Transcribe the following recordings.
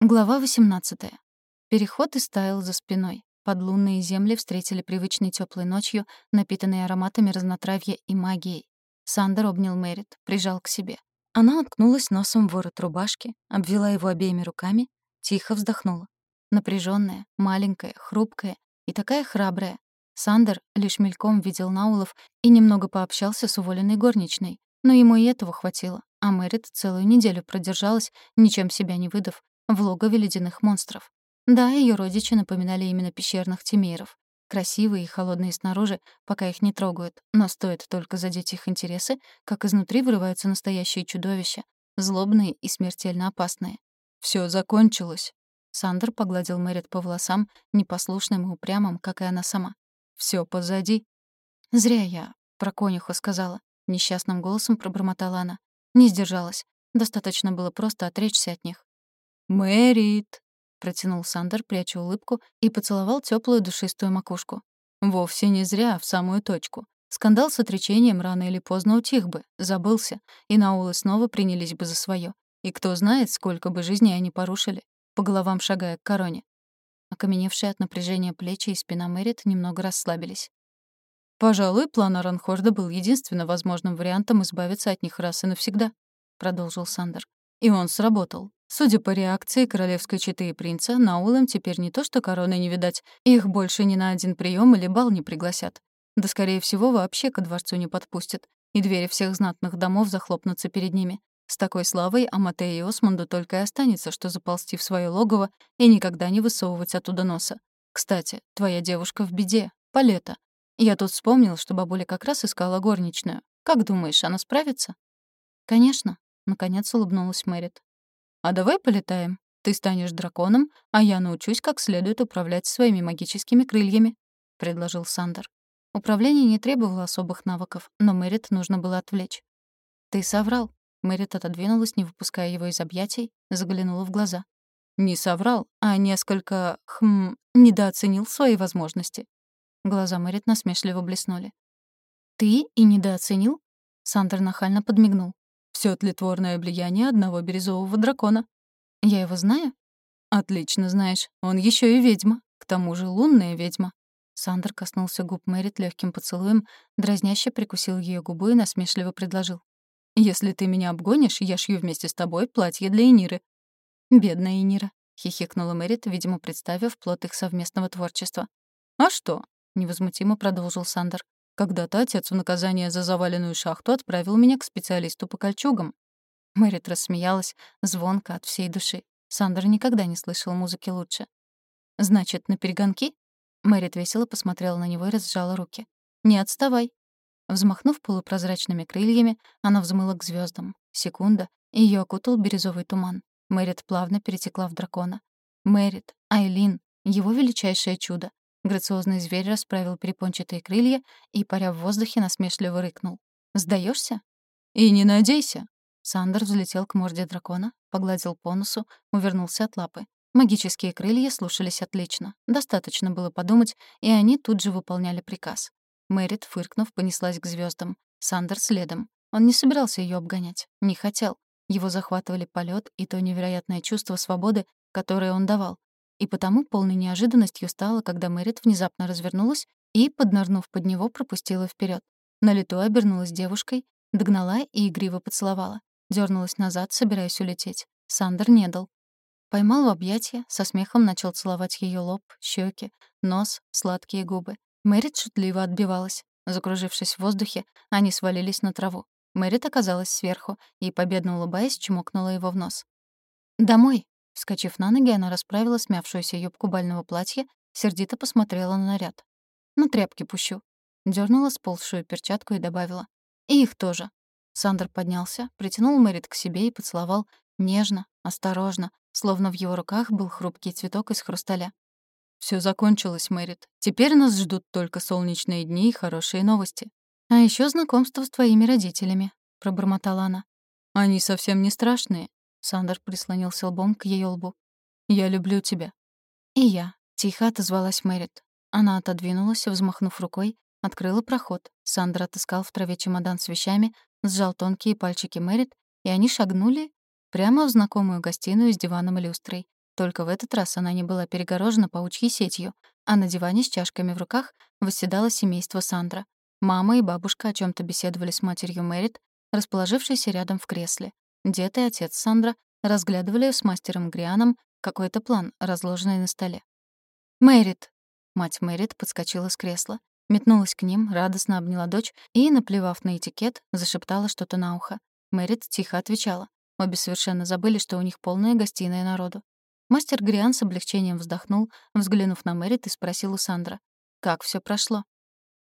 Глава 18. Переход истаял за спиной. Подлунные земли встретили привычной теплой ночью, напитанной ароматами разнотравья и магией. Сандер обнял Мэрит, прижал к себе. Она уткнулась носом в ворот рубашки, обвела его обеими руками, тихо вздохнула. Напряженная, маленькая, хрупкая и такая храбрая. Сандер лишь мельком видел Наулов и немного пообщался с уволенной горничной. Но ему и этого хватило, а Мэрит целую неделю продержалась, ничем себя не выдав, в логове ледяных монстров. Да, ее родичи напоминали именно пещерных тимейров. Красивые и холодные снаружи, пока их не трогают, но стоит только задеть их интересы, как изнутри вырываются настоящие чудовища, злобные и смертельно опасные. Все закончилось. Сандер погладил Мэрит по волосам, непослушным и упрямым, как и она сама. Все позади. Зря я про конюха сказала. Несчастным голосом пробормотала она. Не сдержалась. Достаточно было просто отречься от них. «Мэрит!» — протянул Сандер, пряча улыбку, и поцеловал теплую душистую макушку. Вовсе не зря, в самую точку. Скандал с отречением рано или поздно утих бы, забылся, и Наулы снова принялись бы за свое. И кто знает, сколько бы жизней они порушили, по головам шагая к короне. Окаменевшие от напряжения плечи и спина Мэрит немного расслабились. «Пожалуй, план Аранхорда был единственно возможным вариантом избавиться от них раз и навсегда», — продолжил Сандер. И он сработал. Судя по реакции королевской четы и принца, Наулам теперь не то что короны не видать, их больше ни на один прием или бал не пригласят. Да, скорее всего, вообще ко дворцу не подпустят, и двери всех знатных домов захлопнутся перед ними. С такой славой Амате и Осмонду только и останется, что заползти в свое логово и никогда не высовывать оттуда носа. Кстати, твоя девушка в беде, Палета. Я тут вспомнил, что бабуля как раз искала горничную. Как думаешь, она справится? Конечно, наконец улыбнулась Мэрит. А давай полетаем. Ты станешь драконом, а я научусь как следует управлять своими магическими крыльями», — предложил Сандер. Управление не требовало особых навыков, но Мэрит нужно было отвлечь. «Ты соврал». Мэрит отодвинулась, не выпуская его из объятий, заглянула в глаза. «Не соврал, а несколько, хм, недооценил свои возможности». Глаза Мэрит насмешливо блеснули. «Ты и недооценил?» Сандер нахально подмигнул. Все тлетворное влияние одного бирюзового дракона. Я его знаю? Отлично знаешь. Он еще и ведьма. К тому же лунная ведьма. Сандер коснулся губ Мэрит легким поцелуем, дразняще прикусил ее губу и насмешливо предложил. «Если ты меня обгонишь, я шью вместе с тобой платье для Эниры». «Бедная Энира», — хихикнула Мэрит, видимо, представив плод их совместного творчества. «А что?» — невозмутимо продолжил Сандер. Когда-то отец в наказание за заваленную шахту отправил меня к специалисту по кольчугам. Мэрит рассмеялась, звонко от всей души. Сандер никогда не слышал музыки лучше. «Значит, на перегонки?» Мэрит весело посмотрела на него и разжала руки. «Не отставай». Взмахнув полупрозрачными крыльями, она взмыла к звездам. Секунда, и её окутал бирюзовый туман. Мэрит плавно перетекла в дракона. Мэрит, Айлин, его величайшее чудо. Грациозный зверь расправил перепончатые крылья и, паря в воздухе, насмешливо рыкнул. Сдаешься? «И не надейся!» Сандер взлетел к морде дракона, погладил по носу, увернулся от лапы. Магические крылья слушались отлично. Достаточно было подумать, и они тут же выполняли приказ. Мэрит, фыркнув, понеслась к звездам. Сандер следом. Он не собирался ее обгонять. Не хотел. Его захватывали полет и то невероятное чувство свободы, которое он давал. И потому полной неожиданностью стало, когда Мэрит внезапно развернулась и, поднырнув под него, пропустила вперед. На лету обернулась девушкой, догнала и игриво поцеловала. дернулась назад, собираясь улететь. Сандер не дал. Поймал в объятия, со смехом начал целовать ее лоб, щеки, нос, сладкие губы. Мэрит шутливо отбивалась. Закружившись в воздухе, они свалились на траву. Мэрит оказалась сверху и, победно улыбаясь, чмокнула его в нос. «Домой!» Вскочив на ноги, она расправила смявшуюся юбку бального платья, сердито посмотрела на наряд. «На тряпки пущу». Дёрнула сползшую перчатку и добавила. «И их тоже». Сандер поднялся, притянул Мэрит к себе и поцеловал нежно, осторожно, словно в его руках был хрупкий цветок из хрусталя. Все закончилось, Мэрит. Теперь нас ждут только солнечные дни и хорошие новости. А еще знакомство с твоими родителями», — пробормотала она. «Они совсем не страшные. Сандер прислонился лбом к ее лбу. «Я люблю тебя». «И я», — тихо отозвалась Мэрит. Она отодвинулась, взмахнув рукой, открыла проход. Сандер отыскал в траве чемодан с вещами, сжал тонкие пальчики Мэрит, и они шагнули прямо в знакомую гостиную с диваном и люстрой. только в этот раз она не была перегорожена паучьей сетью, а на диване с чашками в руках восседало семейство Сандра. Мама и бабушка о чем то беседовали с матерью Мэрит, расположившейся рядом в кресле. Дед и отец Сандра разглядывали с мастером Грианом какой-то план, разложенный на столе. «Мэрит!» Мать Мэрит подскочила с кресла, метнулась к ним, радостно обняла дочь и, наплевав на этикет, зашептала что-то на ухо. Мэрит тихо отвечала. Обе совершенно забыли, что у них полная гостиная народу. Мастер Гриан с облегчением вздохнул, взглянув на Мэрит и спросил у Сандра. «Как все прошло?»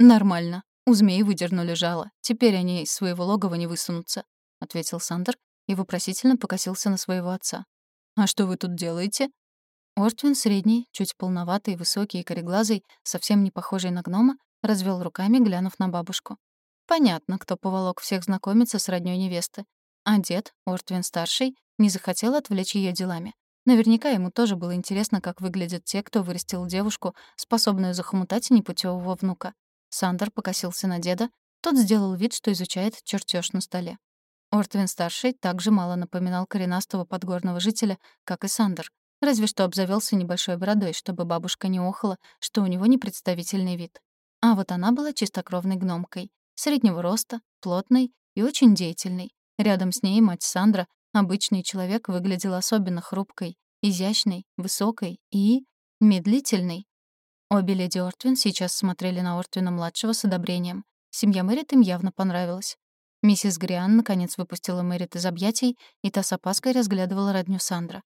«Нормально. У змей выдернули жало. Теперь они из своего логова не высунутся», — ответил Сандер и вопросительно покосился на своего отца. «А что вы тут делаете?» Ортвин средний, чуть полноватый, высокий и кореглазый, совсем не похожий на гнома, развел руками, глянув на бабушку. Понятно, кто поволок всех знакомиться с роднёй невесты. А дед, Ортвин-старший, не захотел отвлечь ее делами. Наверняка ему тоже было интересно, как выглядят те, кто вырастил девушку, способную захомутать непутевого внука. Сандер покосился на деда, тот сделал вид, что изучает чертеж на столе. Ортвин-старший также мало напоминал коренастого подгорного жителя, как и Сандер, разве что обзавелся небольшой бородой, чтобы бабушка не охала, что у него непредставительный вид. А вот она была чистокровной гномкой, среднего роста, плотной и очень деятельной. Рядом с ней мать Сандра, обычный человек, выглядел особенно хрупкой, изящной, высокой и... медлительной. Обе леди Ортвин сейчас смотрели на Ортвина-младшего с одобрением. Семья Мэрит им явно понравилась. Миссис Гриан наконец выпустила Мэрит из объятий, и та с опаской разглядывала родню Сандра.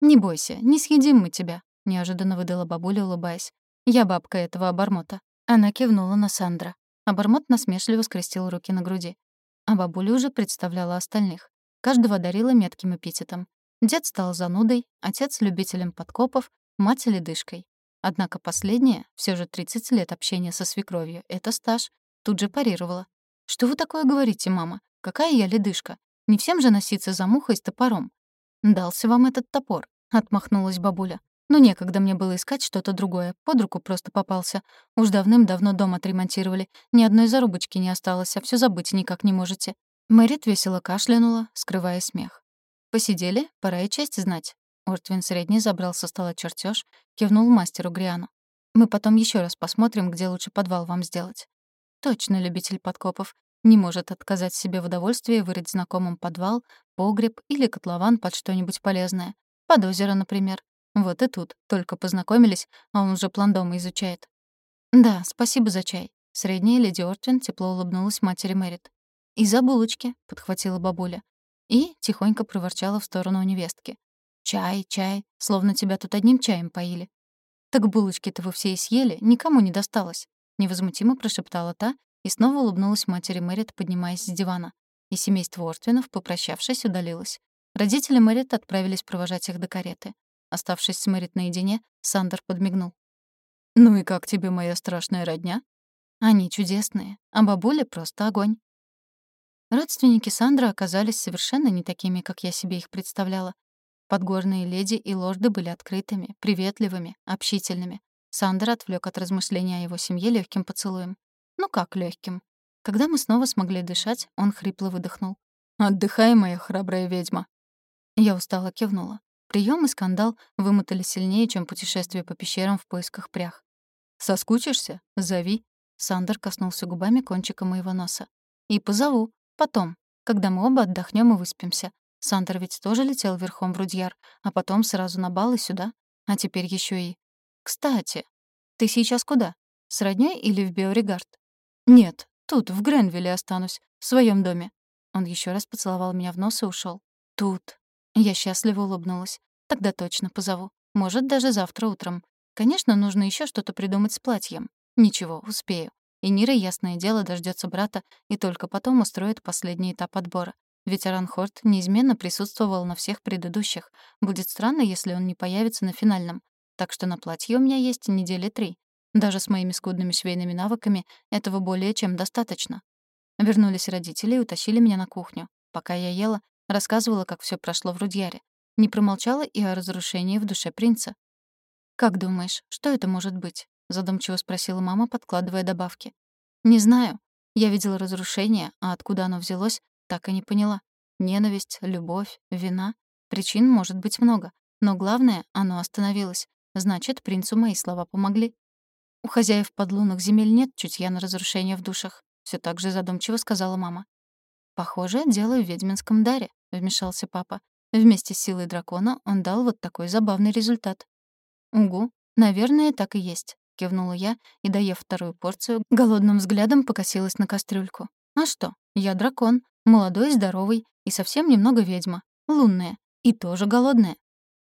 «Не бойся, не съедим мы тебя», — неожиданно выдала бабуля, улыбаясь. «Я бабка этого обормота». Она кивнула на Сандра. Обормот насмешливо скрестил руки на груди. А бабуля уже представляла остальных. Каждого дарила метким эпитетом. Дед стал занудой, отец — любителем подкопов, мать — ледышкой. Однако последняя, все же 30 лет общения со свекровью, это стаж, тут же парировала. «Что вы такое говорите, мама? Какая я ледышка? Не всем же носиться за мухой с топором». «Дался вам этот топор», — отмахнулась бабуля. «Но некогда мне было искать что-то другое. Под руку просто попался. Уж давным-давно дом отремонтировали. Ни одной зарубочки не осталось, а все забыть никак не можете». Мэрит весело кашлянула, скрывая смех. «Посидели? Пора и честь знать». Ортвин средний забрал со стола чертеж, кивнул мастеру Гриану. «Мы потом еще раз посмотрим, где лучше подвал вам сделать». Точно любитель подкопов. Не может отказать себе в удовольствии вырыть знакомым подвал, погреб или котлован под что-нибудь полезное. Под озеро, например. Вот и тут. Только познакомились, а он уже план дома изучает. «Да, спасибо за чай». Средняя леди Ортвин тепло улыбнулась матери Мэрит. «И за булочки», — подхватила бабуля. И тихонько проворчала в сторону невестки. «Чай, чай, словно тебя тут одним чаем поили». «Так булочки-то вы все и съели, никому не досталось», — невозмутимо прошептала та и снова улыбнулась матери Мэрит, поднимаясь с дивана. И семейство Ортвинов, попрощавшись, удалилось. Родители Мэрит отправились провожать их до кареты. Оставшись с Мэрит наедине, Сандер подмигнул. «Ну и как тебе моя страшная родня?» «Они чудесные, а бабуля просто огонь». Родственники Сандра оказались совершенно не такими, как я себе их представляла. Подгорные леди и лорды были открытыми, приветливыми, общительными. Сандер отвлек от размышления о его семье легким поцелуем. Ну как легким? Когда мы снова смогли дышать, он хрипло выдохнул. «Отдыхай, моя храбрая ведьма». Я устало кивнула. Прием и скандал вымотали сильнее, чем путешествие по пещерам в поисках прях. «Соскучишься? Зови». Сандер коснулся губами кончика моего носа. «И позову. Потом, когда мы оба отдохнем и выспимся. Сандер ведь тоже летел верхом в Рудьяр, а потом сразу на бал и сюда. А теперь еще и «Кстати, ты сейчас куда? С роднёй или в Борегард?» «Нет, тут, в Гренвилле останусь, в своем доме». Он еще раз поцеловал меня в нос и ушел. «Тут». Я счастливо улыбнулась. «Тогда точно позову. Может, даже завтра утром. Конечно, нужно еще что-то придумать с платьем. Ничего, успею. И Нира, ясное дело, дождется брата и только потом устроит последний этап отбора. Ведь Аранхорд неизменно присутствовал на всех предыдущих. Будет странно, если он не появится на финальном. Так что на платье у меня есть недели три. Даже с моими скудными швейными навыками этого более чем достаточно. Вернулись родители и утащили меня на кухню. Пока я ела, рассказывала, как все прошло в Рудьяре. Не промолчала и о разрушении в душе принца. «Как думаешь, что это может быть?» — задумчиво спросила мама, подкладывая добавки. «Не знаю. Я видела разрушение, а откуда оно взялось, так и не поняла. Ненависть, любовь, вина. Причин может быть много. Но главное, оно остановилось. Значит, принцу мои слова помогли. У хозяев подлунных земель нет чутья на разрушение в душах. Все так же задумчиво сказала мама. «Похоже, дело в ведьминском даре», — вмешался папа. Вместе с силой дракона он дал вот такой забавный результат. «Угу, наверное, так и есть», — кивнула я и, доев вторую порцию, голодным взглядом покосилась на кастрюльку. «А что? Я дракон, молодой, здоровый и совсем немного ведьма, лунная и тоже голодная».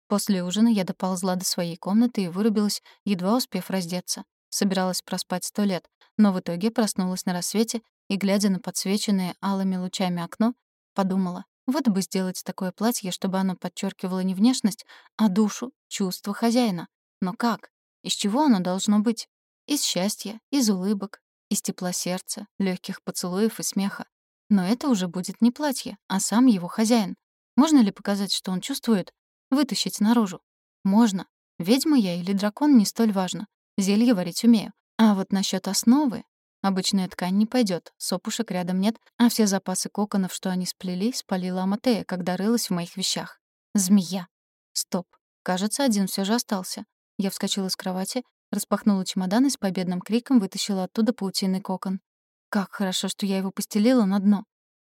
После ужина я доползла до своей комнаты и вырубилась, едва успев раздеться. Собиралась проспать сто лет, но в итоге проснулась на рассвете и, глядя на подсвеченное алыми лучами окно, подумала, вот бы сделать такое платье, чтобы оно подчеркивало не внешность, а душу, чувство хозяина. Но как? Из чего оно должно быть? Из счастья, из улыбок, из тепла сердца, легких поцелуев и смеха. Но это уже будет не платье, а сам его хозяин. Можно ли показать, что он чувствует? Вытащить наружу? Можно. Ведьма я или дракон не столь важно. Зелье варить умею. А вот насчет основы Обычная ткань не пойдет, сопушек рядом нет, а все запасы коконов, что они сплели, спалила Аматея, когда рылась в моих вещах. Змея. Стоп. Кажется, один все же остался. Я вскочила с кровати, распахнула чемодан и с победным криком вытащила оттуда паутинный кокон. Как хорошо, что я его постелила на дно.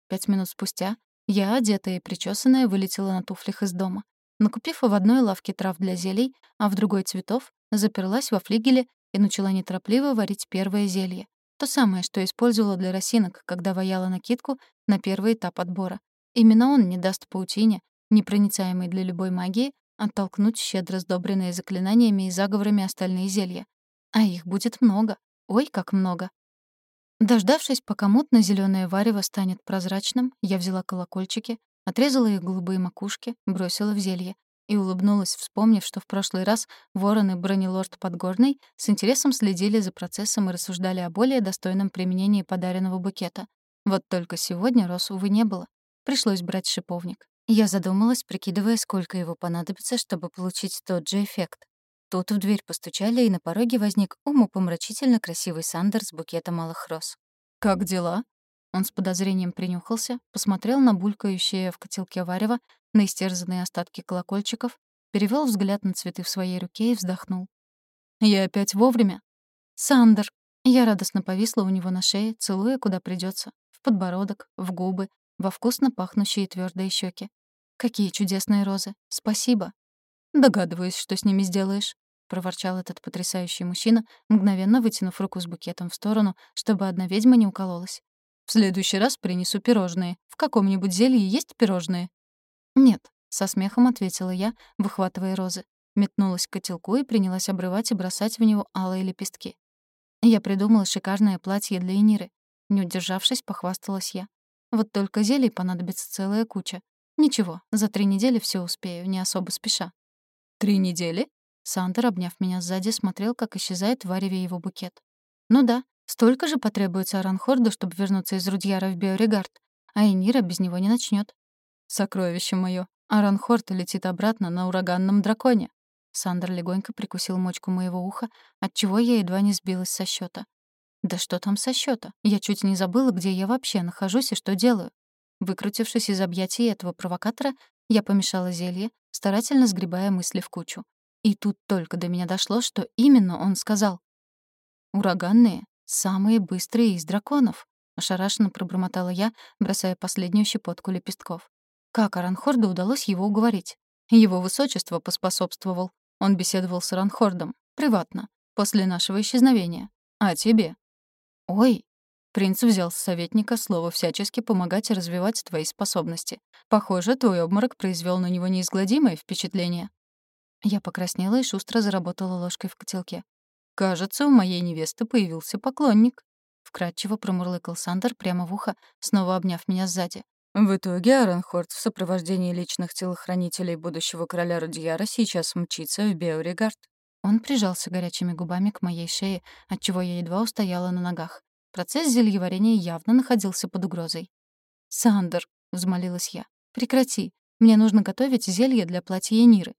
Пять минут спустя я, одетая и причесанная, вылетела на туфлях из дома. Накупив в одной лавке трав для зелий, а в другой цветов, заперлась во флигеле и начала неторопливо варить первое зелье. То самое, что использовала для росинок, когда ваяла накидку на первый этап отбора. Именно он не даст паутине, непроницаемой для любой магии, оттолкнуть щедро сдобренные заклинаниями и заговорами остальные зелья. А их будет много. Ой, как много. Дождавшись, пока мутно зеленое варево станет прозрачным, я взяла колокольчики, отрезала их голубые макушки, бросила в зелье и улыбнулась, вспомнив, что в прошлый раз ворон и бронелорд Подгорный с интересом следили за процессом и рассуждали о более достойном применении подаренного букета. Вот только сегодня роз, увы, не было. Пришлось брать шиповник. Я задумалась, прикидывая, сколько его понадобится, чтобы получить тот же эффект. Тут в дверь постучали, и на пороге возник умопомрачительно красивый Сандер с букетом малых роз. «Как дела?» Он с подозрением принюхался, посмотрел на булькающее в котелке варево, на истерзанные остатки колокольчиков, перевел взгляд на цветы в своей руке и вздохнул. «Я опять вовремя?» «Сандер!» Я радостно повисла у него на шее, целуя куда придется, в подбородок, в губы, во вкусно пахнущие твердые щеки. «Какие чудесные розы! Спасибо!» «Догадываюсь, что с ними сделаешь», — проворчал этот потрясающий мужчина, мгновенно вытянув руку с букетом в сторону, чтобы одна ведьма не укололась. «В следующий раз принесу пирожные. В каком-нибудь зелье есть пирожные?» «Нет», — со смехом ответила я, выхватывая розы. Метнулась к котелку и принялась обрывать и бросать в него алые лепестки. Я придумала шикарное платье для Эниры. Не удержавшись, похвасталась я. Вот только зелий понадобится целая куча. Ничего, за три недели все успею, не особо спеша. «Три недели?» Сандер, обняв меня сзади, смотрел, как исчезает в его букет. «Ну да, столько же потребуется Аранхорду, чтобы вернуться из Рудьяра в Биоригард, а Энира без него не начнет. «Сокровище моё. Аранхорт летит обратно на ураганном драконе». Сандер легонько прикусил мочку моего уха, отчего я едва не сбилась со счета. «Да что там со счета? Я чуть не забыла, где я вообще нахожусь и что делаю». Выкрутившись из объятий этого провокатора, я помешала зелье, старательно сгребая мысли в кучу. И тут только до меня дошло, что именно он сказал. «Ураганные — самые быстрые из драконов», — ошарашенно пробормотала я, бросая последнюю щепотку лепестков. Как Аранхорду удалось его уговорить? Его высочество поспособствовал. Он беседовал с Аранхордом. Приватно. После нашего исчезновения. А тебе? Ой. Принц взял с советника слово всячески помогать развивать твои способности. Похоже, твой обморок произвел на него неизгладимое впечатление. Я покраснела и шустро заработала ложкой в котелке. «Кажется, у моей невесты появился поклонник», — вкратчиво промурлыкал Сандер прямо в ухо, снова обняв меня сзади. В итоге Аранхорд в сопровождении личных телохранителей будущего короля Рудьяра сейчас мчится в Беоригард. Он прижался горячими губами к моей шее, отчего я едва устояла на ногах. Процесс зельеварения явно находился под угрозой. «Сандер», — взмолилась я, — «прекрати. Мне нужно готовить зелье для платья Ниры».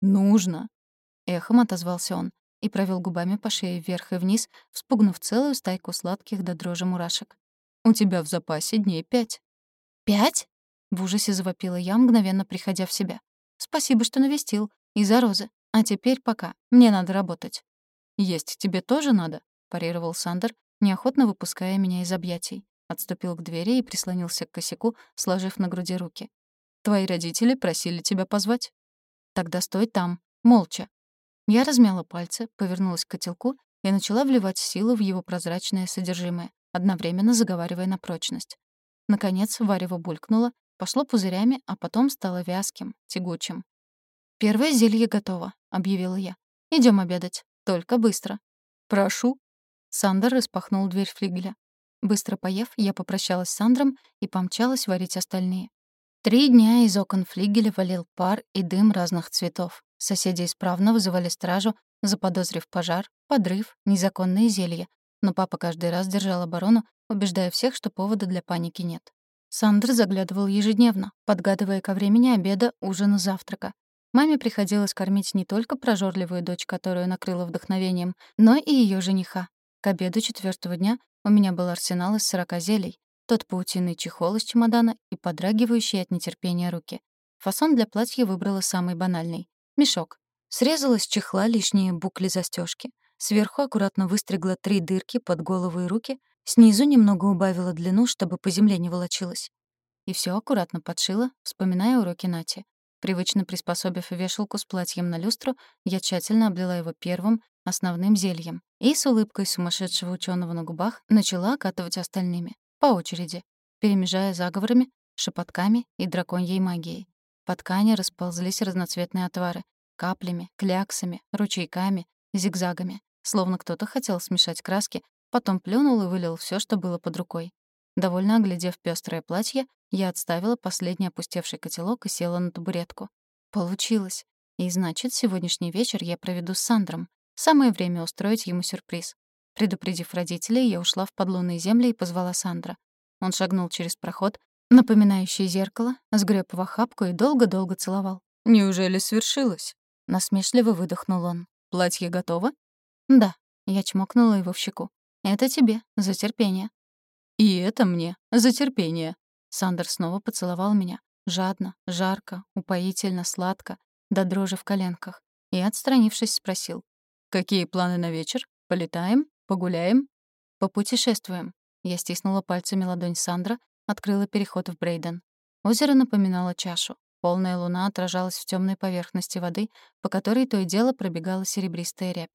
«Нужно», — эхом отозвался он и провел губами по шее вверх и вниз, вспугнув целую стайку сладких до дрожи мурашек. «У тебя в запасе дней пять». «Пять?» — в ужасе завопила я, мгновенно приходя в себя. Спасибо, что навестил. И за розы. А теперь пока. Мне надо работать». «Есть тебе тоже надо?» — парировал Сандер, неохотно выпуская меня из объятий. Отступил к двери и прислонился к косяку, сложив на груди руки. «Твои родители просили тебя позвать?» «Тогда стой там, молча». Я размяла пальцы, повернулась к котелку и начала вливать силу в его прозрачное содержимое, одновременно заговаривая на прочность. Наконец варево булькнуло, пошло пузырями, а потом стало вязким, тягучим. «Первое зелье готово», — объявила я. Идем обедать. Только быстро». «Прошу». Сандер распахнул дверь флигеля. Быстро поев, я попрощалась с Сандром и помчалась варить остальные. Три дня из окон флигеля валил пар и дым разных цветов. Соседи исправно вызывали стражу, заподозрив пожар, подрыв, незаконные зелья. Но папа каждый раз держал оборону, убеждая всех, что повода для паники нет. Сандр заглядывал ежедневно, подгадывая ко времени обеда, ужина, завтрака. Маме приходилось кормить не только прожорливую дочь, которую накрыла вдохновением, но и ее жениха. К обеду четвертого дня у меня был арсенал из сорока зелий, тот паутинный чехол из чемодана и подрагивающие от нетерпения руки. Фасон для платья выбрала самый банальный — мешок. Срезала с чехла лишние букли застежки, сверху аккуратно выстригла три дырки под голову и руки, снизу немного убавила длину, чтобы по земле не волочилась. И все аккуратно подшила, вспоминая уроки Нати. Привычно приспособив вешалку с платьем на люстру, я тщательно облила его первым, основным зельем и с улыбкой сумасшедшего ученого на губах начала окатывать остальными, по очереди, перемежая заговорами, шепотками и драконьей магией. По ткани расползлись разноцветные отвары, каплями, кляксами, ручейками, зигзагами, словно кто-то хотел смешать краски, потом плюнул и вылил все, что было под рукой. Довольно оглядев пёстрое платье, я отставила последний опустевший котелок и села на табуретку. Получилось. И значит, сегодняшний вечер я проведу с Сандром. Самое время устроить ему сюрприз. Предупредив родителей, я ушла в подлунные земли и позвала Сандра. Он шагнул через проход, напоминающий зеркало, сгреб в охапку и долго-долго целовал. «Неужели свершилось?» Насмешливо выдохнул он. «Платье готово?» «Да». Я чмокнула его в щеку. «Это тебе, за терпение». «И это мне, за терпение». Сандер снова поцеловал меня. Жадно, жарко, упоительно, сладко, до дрожи в коленках. И, отстранившись, спросил. «Какие планы на вечер? Полетаем? Погуляем?» «Попутешествуем». Я стиснула пальцами ладонь Сандра, открыла переход в Брейден. Озеро напоминало чашу. Полная луна отражалась в темной поверхности воды, по которой то и дело пробегала серебристая рябь.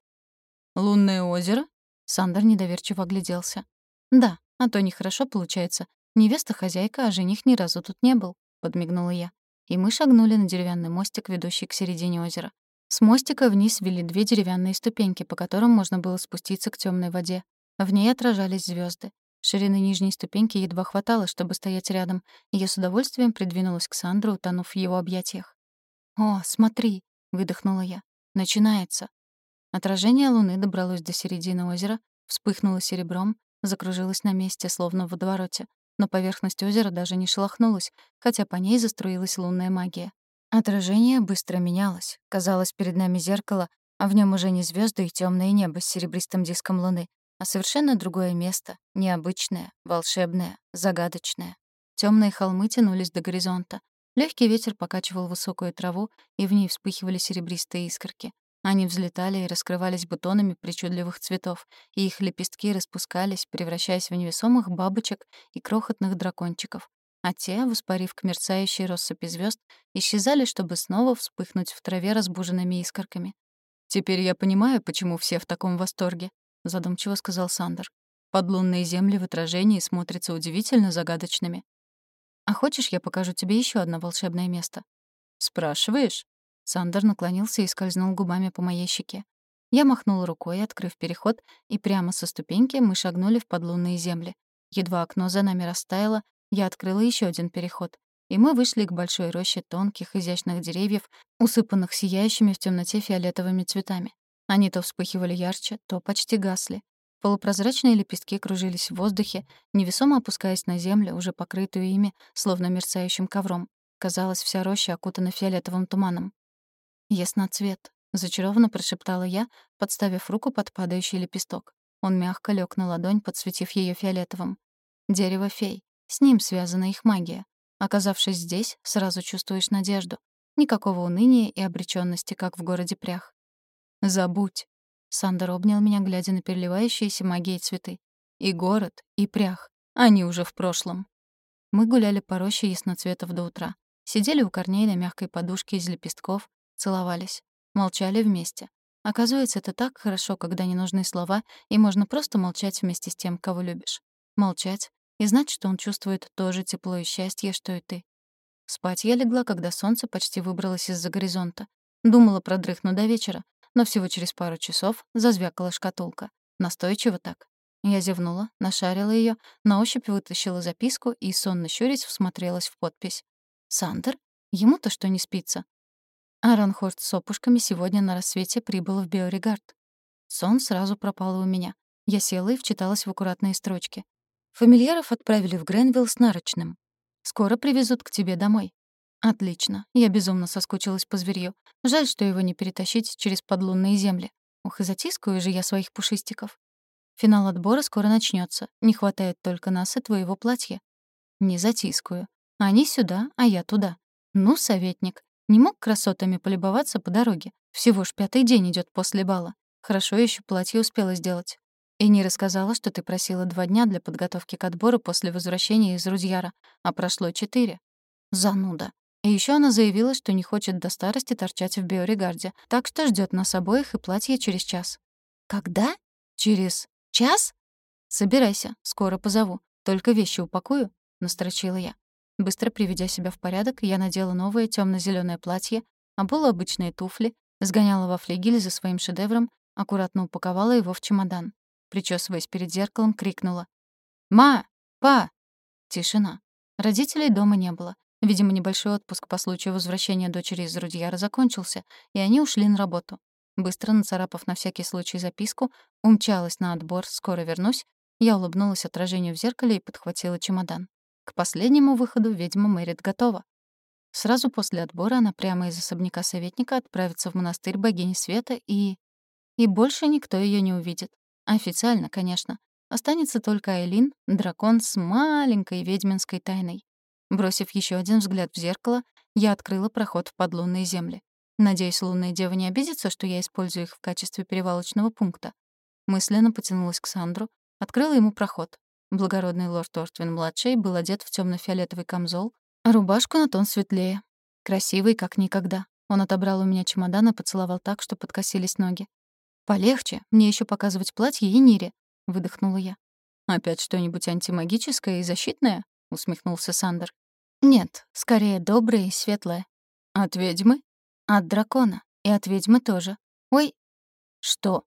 «Лунное озеро?» Сандер недоверчиво огляделся. «Да, а то нехорошо получается. Невеста хозяйка, а жених ни разу тут не был», — подмигнула я. И мы шагнули на деревянный мостик, ведущий к середине озера. С мостика вниз вели две деревянные ступеньки, по которым можно было спуститься к темной воде. В ней отражались звезды. Ширины нижней ступеньки едва хватало, чтобы стоять рядом, и я с удовольствием придвинулась к Сандру, утонув в его объятиях. «О, смотри!» — выдохнула я. «Начинается!» Отражение луны добралось до середины озера, вспыхнуло серебром, закружилось на месте, словно в водовороте, но поверхность озера даже не шелохнулась, хотя по ней заструилась лунная магия. Отражение быстро менялось. Казалось, перед нами зеркало, а в нем уже не звезды и темное небо с серебристым диском луны, а совершенно другое место, необычное, волшебное, загадочное. Темные холмы тянулись до горизонта. Легкий ветер покачивал высокую траву, и в ней вспыхивали серебристые искорки. Они взлетали и раскрывались бутонами причудливых цветов, и их лепестки распускались, превращаясь в невесомых бабочек и крохотных дракончиков. А те, воспарив к мерцающей россыпи звезд, исчезали, чтобы снова вспыхнуть в траве разбуженными искорками. «Теперь я понимаю, почему все в таком восторге», — задумчиво сказал Сандер. «Подлунные земли в отражении смотрятся удивительно загадочными». «А хочешь, я покажу тебе еще одно волшебное место?» «Спрашиваешь?» Сандер наклонился и скользнул губами по моей щеке. Я махнула рукой, открыв переход, и прямо со ступеньки мы шагнули в подлунные земли. Едва окно за нами растаяло, я открыла еще один переход, и мы вышли к большой роще тонких, изящных деревьев, усыпанных сияющими в темноте фиолетовыми цветами. Они то вспыхивали ярче, то почти гасли. Полупрозрачные лепестки кружились в воздухе, невесомо опускаясь на землю, уже покрытую ими, словно мерцающим ковром. Казалось, вся роща окутана фиолетовым туманом. «Ясноцвет», — зачарованно прошептала я, подставив руку под падающий лепесток. Он мягко лег на ладонь, подсветив ее фиолетовым. «Дерево фей. С ним связана их магия. Оказавшись здесь, сразу чувствуешь надежду. Никакого уныния и обречённости, как в городе Прях. «Забудь». Сандер обнял меня, глядя на переливающиеся магией цветы. «И город, и Прях. Они уже в прошлом». Мы гуляли по роще ясноцветов до утра. Сидели у корней на мягкой подушке из лепестков, целовались. Молчали вместе. Оказывается, это так хорошо, когда не нужны слова, и можно просто молчать вместе с тем, кого любишь. Молчать и знать, что он чувствует то же тепло и счастье, что и ты. Спать я легла, когда солнце почти выбралось из-за горизонта. Думала, продрыхну до вечера, но всего через пару часов зазвякала шкатулка. Настойчиво так. Я зевнула, нашарила ее, на ощупь вытащила записку и, сонно щурясь, всмотрелась в подпись. «Сандер? Ему-то что не спится?» Аранхорд с опушками сегодня на рассвете прибыл в Биоригард. Сон сразу пропал у меня. Я села и вчиталась в аккуратные строчки. Фамильяров отправили в Гренвилл с нарочным. Скоро привезут к тебе домой. Отлично. Я безумно соскучилась по зверью. Жаль, что его не перетащить через подлунные земли. Ух, и затискаю же я своих пушистиков. Финал отбора скоро начнется. Не хватает только нас и твоего платья. Не затискаю. Они сюда, а я туда. Ну, советник, не мог красотами полюбоваться по дороге. Всего ж пятый день идет после бала. Хорошо еще платье успела сделать. И не рассказала, что ты просила два дня для подготовки к отбору после возвращения из Рудьяра, а прошло четыре. Зануда. И еще она заявила, что не хочет до старости торчать в Биоригарде, так что ждет нас обоих и платье через час. Когда? Через час? Собирайся, скоро позову. Только вещи упакую, настрочила я. Быстро приведя себя в порядок, я надела новое тёмно-зелёное платье, обула обычные туфли, сгоняла во флигель за своим шедевром, аккуратно упаковала его в чемодан. Причёсываясь перед зеркалом, крикнула. «Ма! Па!» Тишина. Родителей дома не было. Видимо, небольшой отпуск по случаю возвращения дочери из Рудьяра закончился, и они ушли на работу. Быстро нацарапав на всякий случай записку, умчалась на отбор «Скоро вернусь», я улыбнулась отражению в зеркале и подхватила чемодан. К последнему выходу ведьма Мэрит готова. Сразу после отбора она прямо из особняка советника отправится в монастырь богини света и... И больше никто ее не увидит. Официально, конечно. Останется только Айлин, дракон с маленькой ведьминской тайной. Бросив еще один взгляд в зеркало, я открыла проход в подлунные земли. Надеюсь, лунная дева не обидится, что я использую их в качестве перевалочного пункта. Мысленно потянулась к Сандру, открыла ему проход. Благородный лорд Ортвин-младший был одет в темно фиолетовый камзол, а рубашку на тон светлее. Красивый, как никогда. Он отобрал у меня чемодан и поцеловал так, что подкосились ноги. «Полегче, мне еще показывать платье и Нире», — выдохнула я. «Опять что-нибудь антимагическое и защитное?» — усмехнулся Сандер. «Нет, скорее доброе и светлое». «От ведьмы?» «От дракона. И от ведьмы тоже. Ой...» «Что?»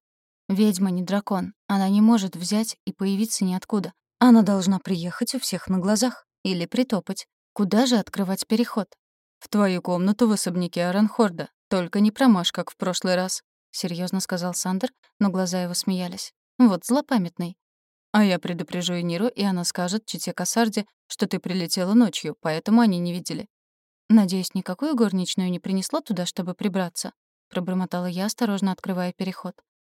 «Ведьма не дракон. Она не может взять и появиться ниоткуда. Она должна приехать у всех на глазах или притопать. Куда же открывать переход? В твою комнату в особняке Аранхорда. Только не промажь, как в прошлый раз, серьезно сказал Сандер, но глаза его смеялись. Вот злопамятный. А я предупрежу Эниру, и она скажет чите Кассарде, что ты прилетела ночью, поэтому они не видели. Надеюсь, никакую горничную не принесло туда, чтобы прибраться, пробормотала я, осторожно открывая переход.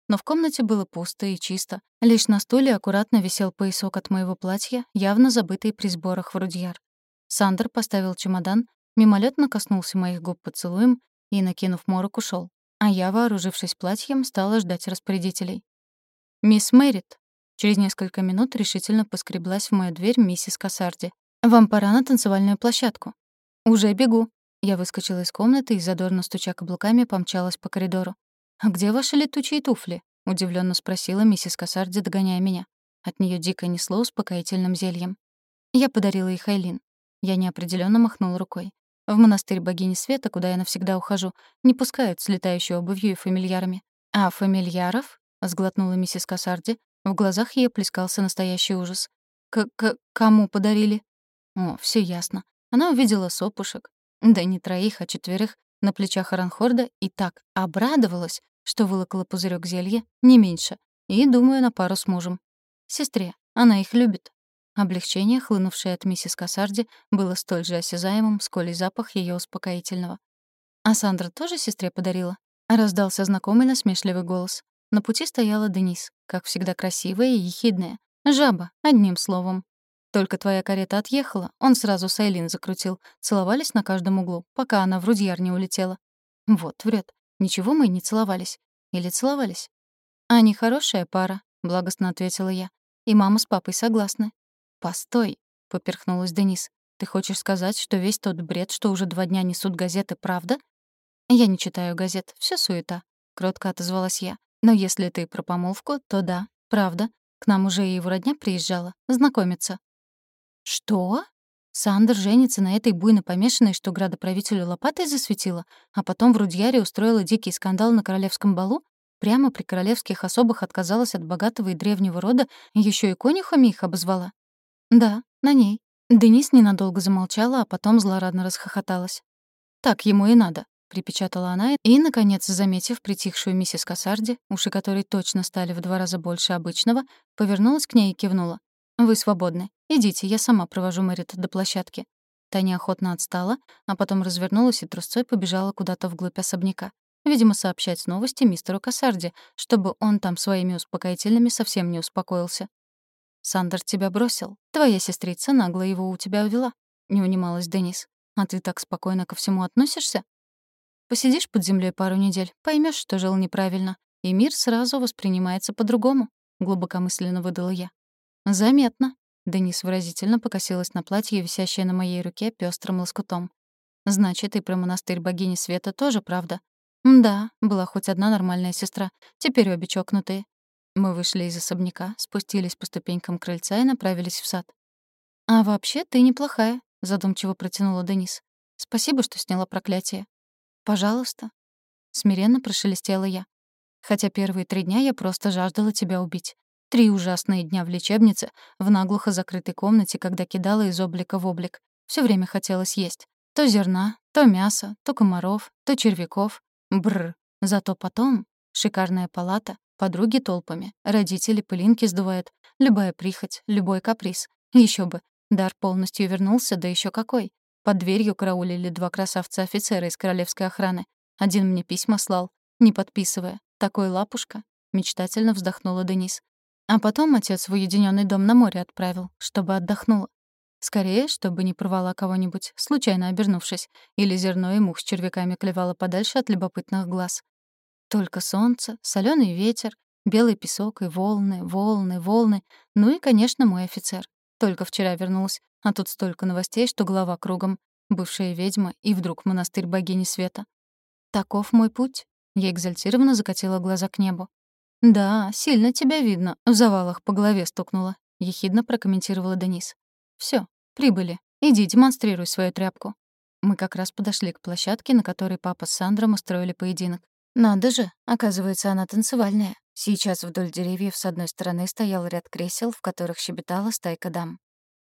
Но в комнате было пусто и чисто. Лишь на стуле аккуратно висел поясок от моего платья, явно забытый при сборах в Рудьяр. Сандер поставил чемодан, мимолетно коснулся моих губ поцелуем и, накинув морок, ушел. А я, вооружившись платьем, стала ждать распорядителей. «Мисс Мэрит!» Через несколько минут решительно поскреблась в мою дверь миссис Кассарди. «Вам пора на танцевальную площадку». «Уже бегу». Я выскочила из комнаты и, задорно стуча каблуками, помчалась по коридору. «А где ваши летучие туфли?» — удивленно спросила миссис Кассарди, догоняя меня. От нее дико несло успокоительным зельем. Я подарила их Айлин. Я неопределенно махнула рукой. В монастырь богини света, куда я навсегда ухожу, не пускают с летающей обувью и фамильярами. «А фамильяров?» — сглотнула миссис Кассарди. В глазах ее плескался настоящий ужас. «К -к кому подарили?» О, все ясно. Она увидела сопушек. Да не троих, а четверых на плечах Аранхорда и так обрадовалась, что вылокала пузырек зелья, не меньше, и, думаю, на пару с мужем. Сестре, она их любит. Облегчение, хлынувшее от миссис Кассарди, было столь же осязаемым, сколь и запах ее успокоительного. «А Сандра тоже сестре подарила?» Раздался знакомый насмешливый голос. На пути стояла Денис, как всегда красивая и ехидная. Жаба, одним словом. Только твоя карета отъехала, он сразу Сайлин закрутил. Целовались на каждом углу, пока она в Рудьяр не улетела. Вот, врет. Ничего мы не целовались. Или целовались? Они хорошая пара, благостно ответила я. И мама с папой согласны. Постой, поперхнулась Денис. Ты хочешь сказать, что весь тот бред, что уже два дня несут газеты, правда? Я не читаю газет, все суета, кротко отозвалась я. Но если ты про помолвку, то да, правда. К нам уже и его родня приезжала, знакомиться. «Что?» Сандер женится на этой буйно помешанной, что градоправителю лопатой засветила, а потом в Рудьяре устроила дикий скандал на королевском балу? Прямо при королевских особых отказалась от богатого и древнего рода, еще и конюхами их обозвала? Да, на ней. Денис ненадолго замолчала, а потом злорадно расхохоталась. «Так ему и надо», — припечатала она, и, наконец, заметив притихшую миссис Кассарди, уши которой точно стали в два раза больше обычного, повернулась к ней и кивнула. «Вы свободны. Идите, я сама провожу Мэрит до площадки». Таня охотно отстала, а потом развернулась и трусцой побежала куда-то вглубь особняка. Видимо, сообщать новости мистеру Кассарди, чтобы он там своими успокоительными совсем не успокоился. «Сандер тебя бросил. Твоя сестрица нагло его у тебя увела», — не унималась Денис. «А ты так спокойно ко всему относишься?» «Посидишь под землей пару недель, поймешь, что жил неправильно, и мир сразу воспринимается по-другому», — глубокомысленно выдала я. «Заметно». Денис выразительно покосилась на платье, висящее на моей руке пёстрым лоскутом. «Значит, и про монастырь богини света тоже правда?» «Да, была хоть одна нормальная сестра. Теперь обе чокнутые». Мы вышли из особняка, спустились по ступенькам крыльца и направились в сад. «А вообще ты неплохая», — задумчиво протянула Денис. «Спасибо, что сняла проклятие». «Пожалуйста». Смиренно прошелестела я. Хотя первые три дня я просто жаждала тебя убить. Три ужасные дня в лечебнице, в наглухо закрытой комнате, когда кидала из облика в облик. Все время хотелось есть. То зерна, то мясо, то комаров, то червяков. Бррр. Зато потом шикарная палата, подруги толпами, родители пылинки сдувают, любая прихоть, любой каприз. Еще бы. Дар полностью вернулся, да еще какой. Под дверью караулили два красавца-офицера из королевской охраны. Один мне письма слал, не подписывая. Такой лапушка. Мечтательно вздохнула Денис. А потом отец в уединенный дом на море отправил, чтобы отдохнула. Скорее, чтобы не порвала кого-нибудь, случайно обернувшись, или зерно и мух с червяками клевала подальше от любопытных глаз. Только солнце, соленый ветер, белый песок и волны, волны, волны, ну и, конечно, мой офицер. Только вчера вернулась, а тут столько новостей, что голова кругом. Бывшая ведьма и вдруг монастырь богини света. Таков мой путь. Я экзальтированно закатила глаза к небу. «Да, сильно тебя видно. В завалах по голове стукнуло», — ехидно прокомментировала Денис. Все, прибыли. Иди, демонстрируй свою тряпку». Мы как раз подошли к площадке, на которой папа с Сандром устроили поединок. Надо же, оказывается, она танцевальная. Сейчас вдоль деревьев с одной стороны стоял ряд кресел, в которых щебетала стайка дам.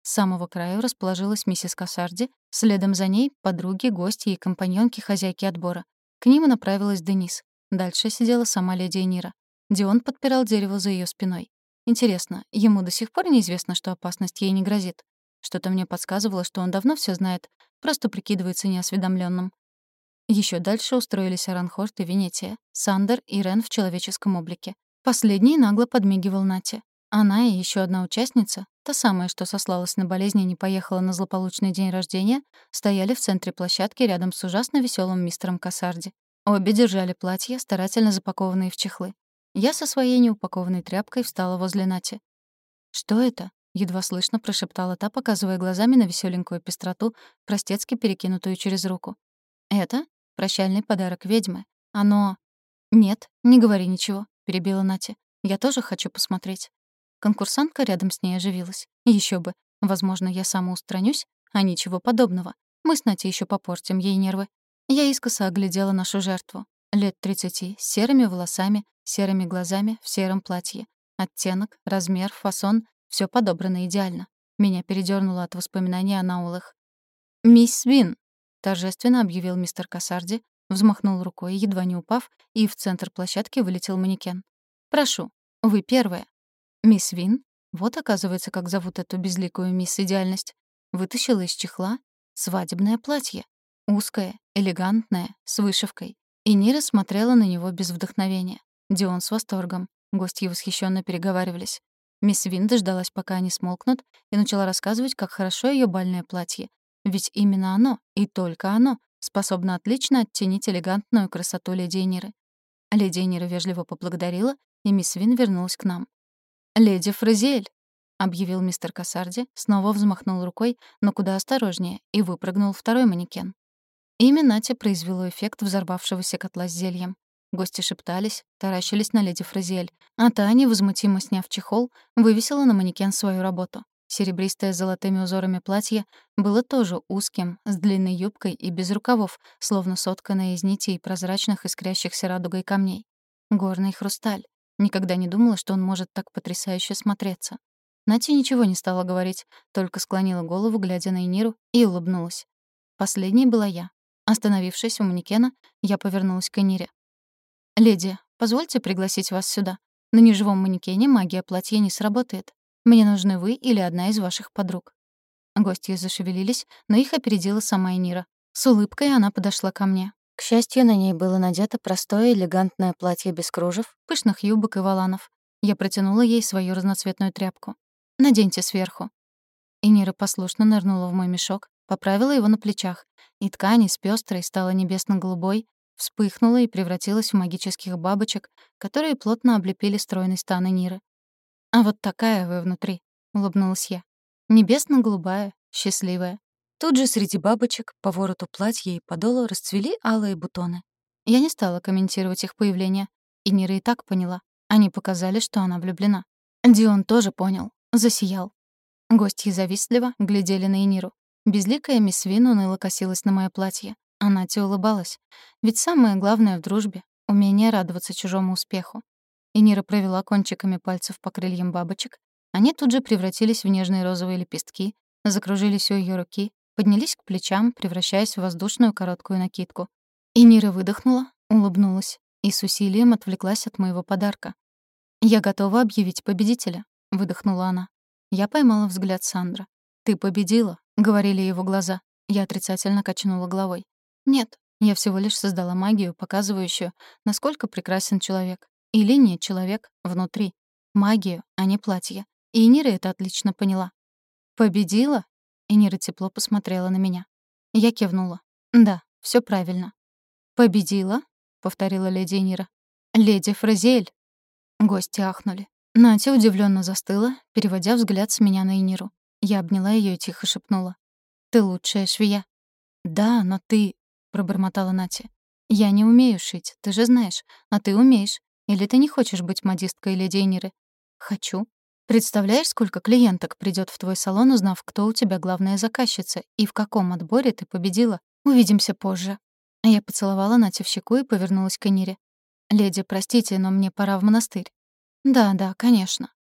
С самого краю расположилась миссис Кассарди, следом за ней — подруги, гости и компаньонки хозяйки отбора. К ним направилась Денис. Дальше сидела сама леди Энира. Дион подпирал дерево за ее спиной. Интересно, ему до сих пор неизвестно, что опасность ей не грозит? Что-то мне подсказывало, что он давно все знает, просто прикидывается неосведомленным. Еще дальше устроились Аранхорт и Венетия, Сандер и Рен в человеческом облике. Последний нагло подмигивал Нате. Она и еще одна участница, та самая, что сослалась на болезнь и не поехала на злополучный день рождения, стояли в центре площадки рядом с ужасно веселым мистером Кассарди. Обе держали платья, старательно запакованные в чехлы. Я со своей неупакованной тряпкой встала возле Нати. «Что это?» — едва слышно прошептала та, показывая глазами на веселенькую пестроту, простецки перекинутую через руку. «Это прощальный подарок ведьмы. Оно...» «Нет, не говори ничего», — перебила Нати. «Я тоже хочу посмотреть». Конкурсантка рядом с ней оживилась. Еще бы. Возможно, я самоустранюсь, а ничего подобного. Мы с Натей еще попортим ей нервы. Я искоса оглядела нашу жертву. Лет тридцати, с серыми волосами, серыми глазами, в сером платье. Оттенок, размер, фасон — все подобрано идеально. Меня передернуло от воспоминаний о Наулах. «Мисс Вин!» — торжественно объявил мистер Кассарди, взмахнул рукой, едва не упав, и в центр площадки вылетел манекен. «Прошу, вы первая». Мисс Вин, вот оказывается, как зовут эту безликую мисс Идеальность, вытащила из чехла свадебное платье. Узкое, элегантное, с вышивкой. И Нира смотрела на него без вдохновения. Дион с восторгом. Гости восхищенно переговаривались. Мисс Вин дождалась, пока они смолкнут, и начала рассказывать, как хорошо ее бальное платье. Ведь именно оно, и только оно, способно отлично оттенить элегантную красоту леди Эниры. Леди Энира вежливо поблагодарила, и мисс Вин вернулась к нам. «Леди Фразиэль», — объявил мистер Кассарди, снова взмахнул рукой, но куда осторожнее, и выпрыгнул второй манекен. Имя Нати произвело эффект взорвавшегося котла с зельем. Гости шептались, таращились на леди Фразиэль, а та, невозмутимо сняв чехол, вывесила на манекен свою работу. Серебристое с золотыми узорами платье было тоже узким, с длинной юбкой и без рукавов, словно сотканное из нитей прозрачных искрящихся радугой камней. Горный хрусталь. Никогда не думала, что он может так потрясающе смотреться. Нати ничего не стала говорить, только склонила голову, глядя на Эниру, и улыбнулась. Последней была я. Остановившись у манекена, я повернулась к Энире. «Леди, позвольте пригласить вас сюда. На неживом манекене магия платья не сработает. Мне нужны вы или одна из ваших подруг». Гости зашевелились, но их опередила сама Энира. С улыбкой она подошла ко мне. К счастью, на ней было надето простое элегантное платье без кружев, пышных юбок и воланов. Я протянула ей свою разноцветную тряпку. «Наденьте сверху». Энира послушно нырнула в мой мешок, поправила его на плечах, и ткань из пёстрой стала небесно-голубой, вспыхнула и превратилась в магических бабочек, которые плотно облепили стройный стан Эниры. «А вот такая вы внутри», — улыбнулась я. «Небесно-голубая, счастливая». Тут же среди бабочек по вороту платья и подолу расцвели алые бутоны. Я не стала комментировать их появление. И Нира и так поняла. Они показали, что она влюблена. Дион тоже понял. Засиял. Гостьи завистливо глядели на Эниру. Безликая мисс Вин уныло косилась на мое платье. Она те улыбалась. Ведь самое главное в дружбе — умение радоваться чужому успеху. И Нира провела кончиками пальцев по крыльям бабочек. Они тут же превратились в нежные розовые лепестки, закружились у ее руки, поднялись к плечам, превращаясь в воздушную короткую накидку. И Нира выдохнула, улыбнулась и с усилием отвлеклась от моего подарка. «Я готова объявить победителя», — выдохнула она. Я поймала взгляд Сандра. «Ты победила», — говорили его глаза. Я отрицательно качнула головой. «Нет, я всего лишь создала магию, показывающую, насколько прекрасен человек. Или не человек внутри. Магию, а не платье. И Нира это отлично поняла. «Победила?» И Нира тепло посмотрела на меня. Я кивнула. «Да, все правильно». «Победила?» — повторила леди Нира. «Леди Фразель». Гости ахнули. Натя удивленно застыла, переводя взгляд с меня на Иниру. Я обняла ее и тихо шепнула. «Ты лучшая швея». «Да, но ты...» — пробормотала Натя. «Я не умею шить, ты же знаешь. А ты умеешь. Или ты не хочешь быть модисткой леди Эниры? Хочу. Представляешь, сколько клиенток придет в твой салон, узнав, кто у тебя главная заказчица и в каком отборе ты победила? Увидимся позже. Я поцеловала Натю в щеку и повернулась к Энире. «Леди, простите, но мне пора в монастырь». «Да, да, конечно».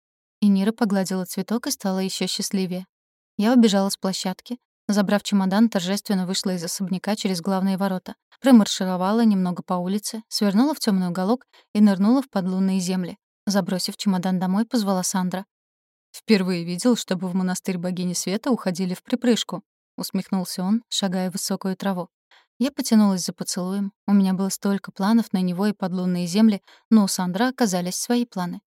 И погладила цветок и стала еще счастливее. Я убежала с площадки, Забрав чемодан, торжественно вышла из особняка через главные ворота, промаршировала немного по улице, свернула в темный уголок и нырнула в подлунные земли. Забросив чемодан домой, позвала Сандра. «Впервые видел, чтобы в монастырь богини света уходили в припрыжку», — усмехнулся он, шагая в высокую траву. Я потянулась за поцелуем. У меня было столько планов на него и подлунные земли, но у Сандра оказались свои планы.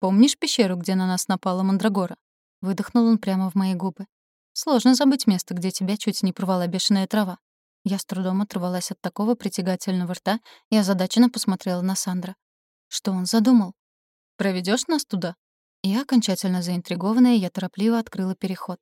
«Помнишь пещеру, где на нас напала Мандрагора?» Выдохнул он прямо в мои губы. Сложно забыть место, где тебя чуть не порвала бешеная трава. Я с трудом оторвалась от такого притягательного рта и озадаченно посмотрела на Сандра. Что он задумал? Проведешь нас туда?» И окончательно заинтригованная, я торопливо открыла переход.